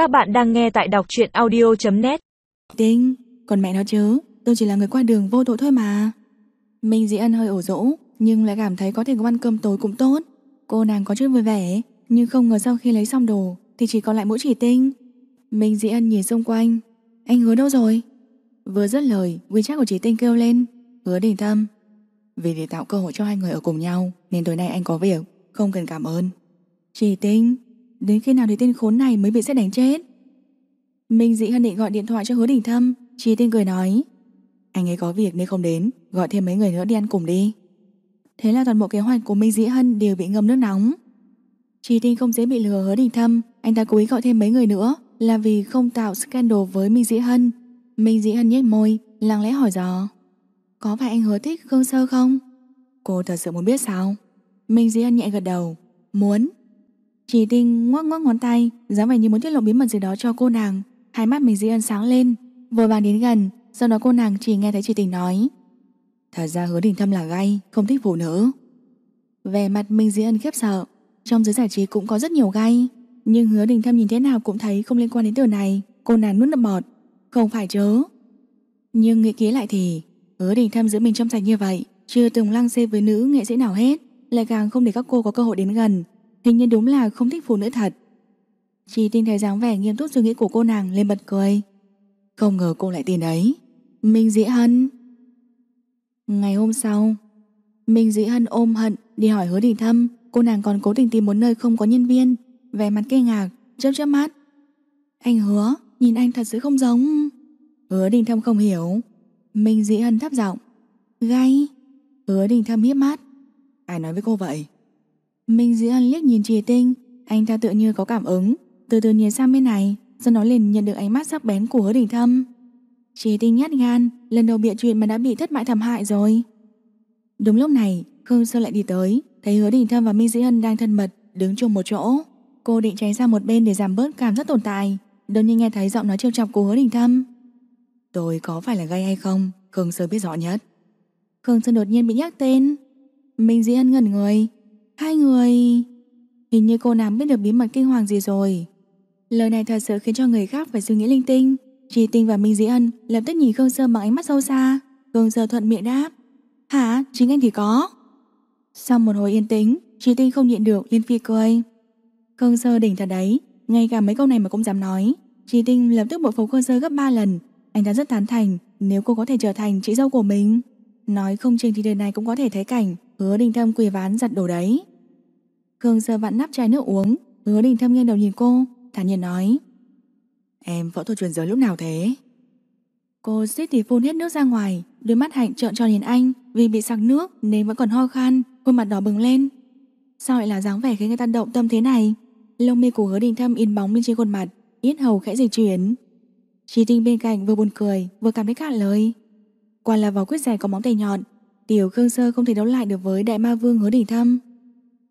Các bạn đang nghe tại đọc truyện audio.net Tinh, còn mẹ nó chứ, tôi chỉ là người qua đường vô tội thôi mà. Minh Dĩ Ân hơi ổ rỗ, nhưng lại cảm thấy có thể có ăn cơm tối cũng tốt. Cô nàng có chút vui vẻ, nhưng không ngờ sau khi lấy xong đồ thì chỉ còn lại mỗi chỉ tinh. Minh Dĩ Ân nhìn xung quanh, anh hứa đâu rồi? Vừa dứt lời, WeChat của chỉ tinh kêu lên, hứa đình thâm. Vì để tạo cơ hội cho hai người ở cùng nhau, nên tối nay anh có việc, không cần cảm ơn. Chỉ tinh, đến khi nào thì tên khốn này mới bị xét đánh chết? Minh Dĩ Hân định gọi điện thoại cho hứa đình thâm, Chi tinh cười nói. Anh ấy có việc nên không đến, gọi thêm mấy người nữa đi ăn cùng đi. Thế là toàn bộ kế hoạch của Minh Dĩ Hân đều bị ngâm nước nóng. Chi tinh không dễ bị lừa hứa đình thâm, anh ta cố ý gọi thêm mấy người nữa là vì không tạo scandal với Minh Dĩ Hân. Minh Dĩ Hân nhếch môi, lặng lẽ hỏi dò. Có phải anh hứa thích Khương Sơ không? Cô thật sự muốn biết sao? Minh Dĩ Hân nhẹ gật đầu. Muốn. Chỉ tinh ngoắc ngoắc ngón tay, dáng vẻ như muốn tiết lộ bí mật gì đó cho cô nàng. Hai mắt Minh Dĩ Hân sáng lên, vội vàng đến gần, sau đó cô nàng chỉ nghe thấy chị tình nói. Thật ra hứa đình thâm là gay, không thích phụ nữ. Về mặt Minh Dĩ Ân khiếp sợ, trong giới giải trí cũng có rất nhiều gay, nhưng hứa đình thâm nhìn thế nào cũng thấy không liên quan đến từ này, cô nàng nuốt nước bọt. Không phải chớ. Nhưng nghĩ kỹ lại thì, hứa đình thâm giữ mình trong sạch như vậy, chưa từng lăng xê với nữ nghệ sĩ nào hết, lại càng không để các cô có cơ hội đến gần. Hình như đúng là không thích phụ nữ thật. Chỉ tin thấy dáng vẻ nghiêm túc suy nghĩ của cô nàng lên bật cười. Không ngờ cô lại tin đấy. Minh Dĩ Hân. Ngày hôm sau, Minh Dĩ Hân ôm hận đi hỏi hứa đình thâm, cô nàng còn cố tình tìm một nơi không có nhân viên, vẻ mặt kinh ngạc, chớp chớp mắt. Anh hứa, nhìn anh thật sự không giống. Hứa đình thâm không hiểu. Minh Dĩ Hân thấp giọng. Gay. Hứa đình thâm hiếp mắt. Ai nói với cô vậy? Minh Dĩ Hân liếc nhìn Trì Tinh, anh ta tự như có cảm ứng, từ từ nhìn sang bên này, sau đó liền nhận được ánh mắt sắc bén của hứa đình thâm. Trì Tinh nhát gan, lần đầu bịa chuyện mà đã bị thất bại thảm hại rồi. Đúng lúc này, Khương Sơ lại đi tới, thấy hứa đình thâm và Minh Dĩ Hân đang thân mật, đứng chung một chỗ. Cô định tránh sang một bên để giảm bớt cảm giác tồn tại, đột nhiên nghe thấy giọng nói trêu chọc của hứa đình thâm. Tôi có phải là gay hay không? Khương Sơ biết rõ nhất. Khương Sơ đột nhiên bị nhắc tên. Minh Dĩ Hân ngẩn người. Hai người... Hình như cô nàng biết được bí mật kinh hoàng gì rồi. Lời này thật sự khiến cho người khác phải suy nghĩ linh tinh. Tri Tinh và Minh Dĩ Ân lập tức nhìn Khương Sơ bằng ánh mắt sâu xa. Khương Sơ thuận miệng đáp. Hả? Chính anh thì có. Sau một hồi yên tĩnh, Tri Tinh không nhịn được liên phi cười. Khương Sơ đỉnh thật đấy, ngay cả mấy câu này mà cũng dám nói. Tri Tinh lập tức bội phục Khương Sơ gấp 3 lần. Anh ta rất tán thành nếu cô có thể trở thành chị dâu của mình. Nói không chừng thì đời này cũng có thể thấy cảnh hứa đình thâm quỳ ván giặt đồ đấy. Khương Sơ vặn nắp chai nước uống, hứa đình thâm nghiêng đầu nhìn cô, thản nhiên nói. Em phẫu thuật truyền giới lúc nào thế? Cô xít thì phun hết nước ra ngoài, đôi mắt hạnh trợn tròn nhìn anh vì bị sặc nước nên vẫn còn ho khan, khuôn mặt đỏ bừng lên. Sao lại là dáng vẻ khiến người ta động tâm thế này? Lông mi của hứa đình thâm in bóng bên trên khuôn mặt, yết hầu khẽ dịch chuyển. Chi tinh bên cạnh vừa buồn cười, vừa cảm thấy cạn lời. Quả là vào quyết giải có móng tay nhọn, tiểu Khương Sơ không thể đấu lại được với đại ma vương hứa đình thâm.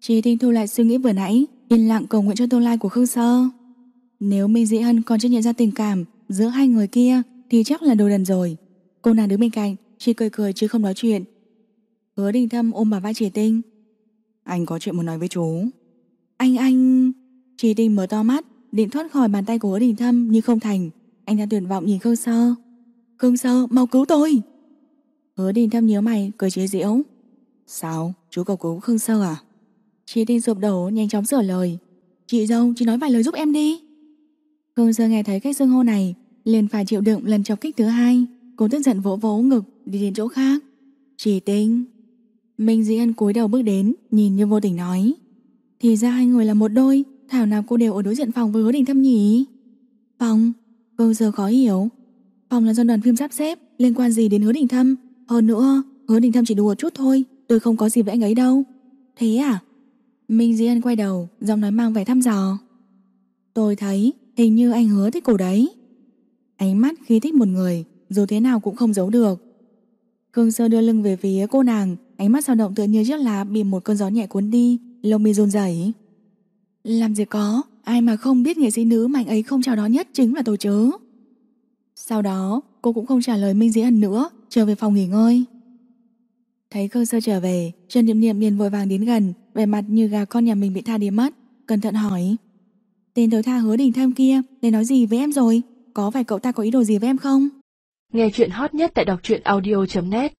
Chi tinh thu lại suy nghĩ vừa nãy, yên lặng cầu nguyện cho tương lai của Khương Sơ. Nếu Minh Dĩ Hân còn chưa nhận ra tình cảm giữa hai người kia thì chắc là đồ đần rồi. Cô nàng đứng bên cạnh, chỉ cười cười chứ không nói chuyện. Hứa đình thâm ôm bà vai chỉ tinh. Anh có chuyện muốn nói với chú. Anh anh... Chỉ tinh mở to mắt, định thoát khỏi bàn tay của hứa đình thâm nhưng không thành. Anh ta tuyệt vọng nhìn Khương Sơ. Khương Sơ, mau cứu tôi! Hứa đình thâm nhớ mày, cười chế giễu. Sao? Chú cầu cứu Khương Sơ à? Chị tinh sụp đổ nhanh chóng sửa lời. Chị dâu, chị nói vài lời giúp em đi. Khương Sơ nghe thấy cách xưng hô này, liền phải chịu đựng lần chọc kích thứ hai. Cô tức giận vỗ vỗ ngực đi đến chỗ khác. Chị tinh. Minh Dĩ Ân cúi đầu bước đến, nhìn như vô tình nói. Thì ra hai người là một đôi, thảo nào cô đều ở đối diện phòng với hứa đình thâm nhỉ? Phòng, Khương Sơ khó hiểu. Phòng là do đoàn phim sắp xếp, liên quan gì đến hứa đình thâm? Hơn nữa, hứa đình thâm chỉ đùa chút thôi, tôi không có gì với anh ấy đâu. Thế à? Minh Di Ân quay đầu, giọng nói mang vẻ thăm dò. Tôi thấy hình như anh hứa thích cô đấy. Ánh mắt khi thích một người, dù thế nào cũng không giấu được. Khương Sơ đưa lưng về phía cô nàng, ánh mắt dao động tựa như chiếc lá bị một cơn gió nhẹ cuốn đi, lông mi run rẩy. Làm gì có, ai mà không biết nghệ sĩ nữ mạnh ấy không chào đó nhất chính là tôi chứ. Sau đó, cô cũng không trả lời Minh Dĩ Ân nữa, trở về phòng nghỉ ngơi. Thấy Khương Sơ trở về, Trần Niệm Niệm liền vội vàng đến gần, vẻ mặt như gà con nhà mình bị tha đi mất, cẩn thận hỏi. Tên thối tha hứa đình thơm kia Để nói gì với em rồi? Có phải cậu ta có ý đồ gì với em không? Nghe chuyện hot nhất tại đọc truyện audio.net